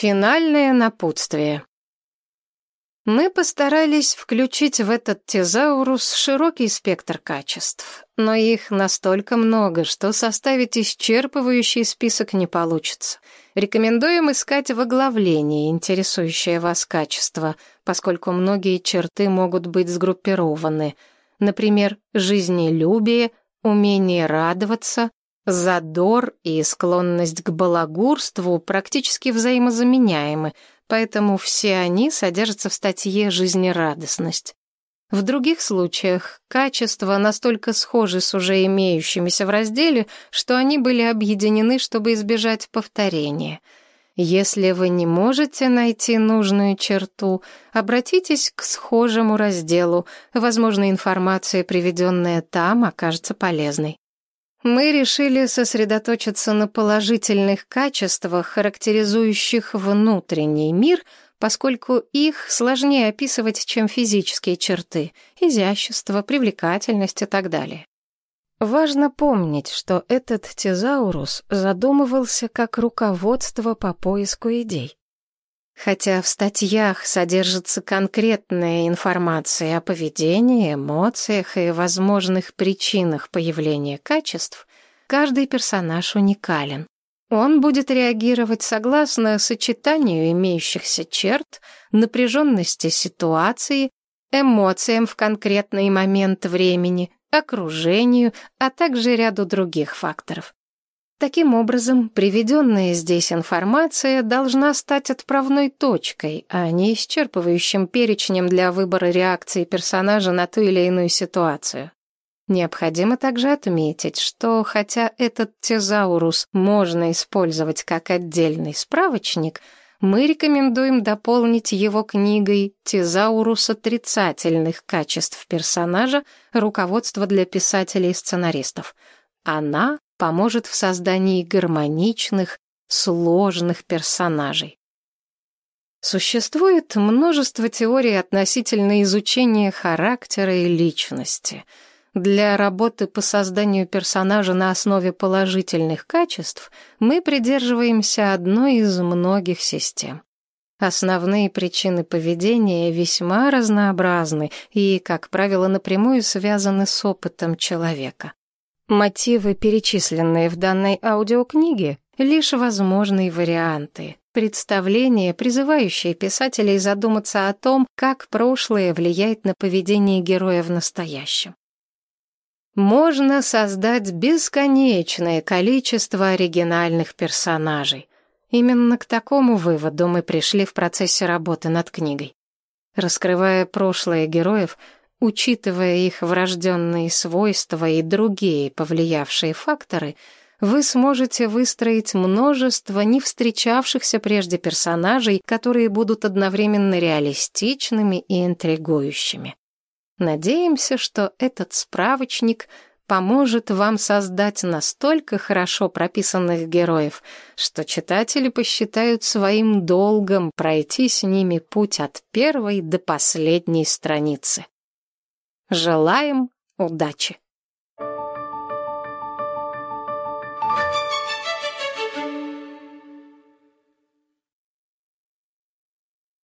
Финальное напутствие. Мы постарались включить в этот тезаурус широкий спектр качеств, но их настолько много, что составить исчерпывающий список не получится. Рекомендуем искать в оглавлении интересующее вас качество, поскольку многие черты могут быть сгруппированы. Например, жизнелюбие, умение радоваться, Задор и склонность к балагурству практически взаимозаменяемы, поэтому все они содержатся в статье «Жизнерадостность». В других случаях качества настолько схожи с уже имеющимися в разделе, что они были объединены, чтобы избежать повторения. Если вы не можете найти нужную черту, обратитесь к схожему разделу. Возможно, информация, приведенная там, окажется полезной. Мы решили сосредоточиться на положительных качествах, характеризующих внутренний мир, поскольку их сложнее описывать, чем физические черты — изящество, привлекательность и так далее. Важно помнить, что этот тезаурус задумывался как руководство по поиску идей. Хотя в статьях содержится конкретная информация о поведении, эмоциях и возможных причинах появления качеств, каждый персонаж уникален. Он будет реагировать согласно сочетанию имеющихся черт, напряженности ситуации, эмоциям в конкретный момент времени, окружению, а также ряду других факторов. Таким образом, приведенная здесь информация должна стать отправной точкой, а не исчерпывающим перечнем для выбора реакции персонажа на ту или иную ситуацию. Необходимо также отметить, что хотя этот тезаурус можно использовать как отдельный справочник, мы рекомендуем дополнить его книгой «Тезаурус отрицательных качеств персонажа. Руководство для писателей и сценаристов». Она поможет в создании гармоничных, сложных персонажей. Существует множество теорий относительно изучения характера и личности. Для работы по созданию персонажа на основе положительных качеств мы придерживаемся одной из многих систем. Основные причины поведения весьма разнообразны и, как правило, напрямую связаны с опытом человека. Мотивы, перечисленные в данной аудиокниге, лишь возможные варианты, представления, призывающие писателей задуматься о том, как прошлое влияет на поведение героя в настоящем. Можно создать бесконечное количество оригинальных персонажей. Именно к такому выводу мы пришли в процессе работы над книгой. Раскрывая прошлое героев, Учитывая их врожденные свойства и другие повлиявшие факторы, вы сможете выстроить множество не встречавшихся прежде персонажей, которые будут одновременно реалистичными и интригующими. Надеемся, что этот справочник поможет вам создать настолько хорошо прописанных героев, что читатели посчитают своим долгом пройти с ними путь от первой до последней страницы. Желаем удачи!